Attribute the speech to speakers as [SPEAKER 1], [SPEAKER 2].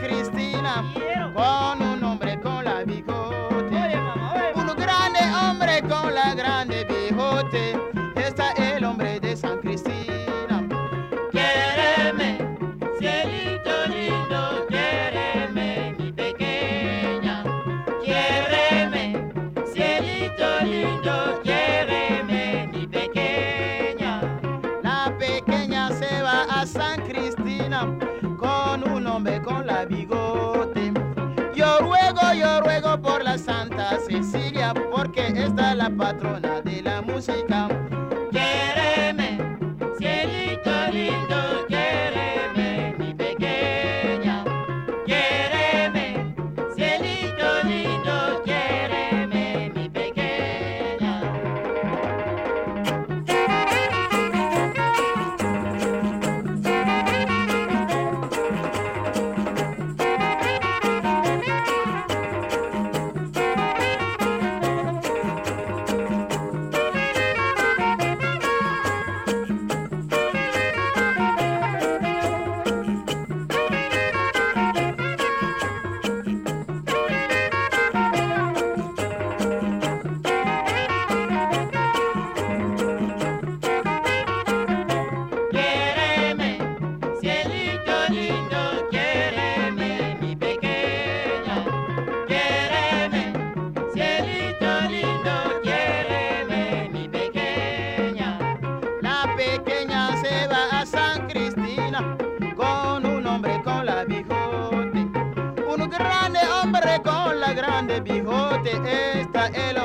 [SPEAKER 1] Cristina con un hombre con la bigote. Un grande hombre con la grande bigote. Está el hombre de San Cristina.
[SPEAKER 2] Quiereme, cielito lindo, quiereme, mi pequeña. Quiereme, cielito lindo, quiereme, mi pequeña.
[SPEAKER 1] La pequeña se va a San Cristina con la bigote. Yo ruego, yo ruego por la Santa Cecilia, porque esta es la patrona de la música. Pequeña se va a San Cristina con un hombre con la bigote. Un grande hombre con la grande bigote. Está el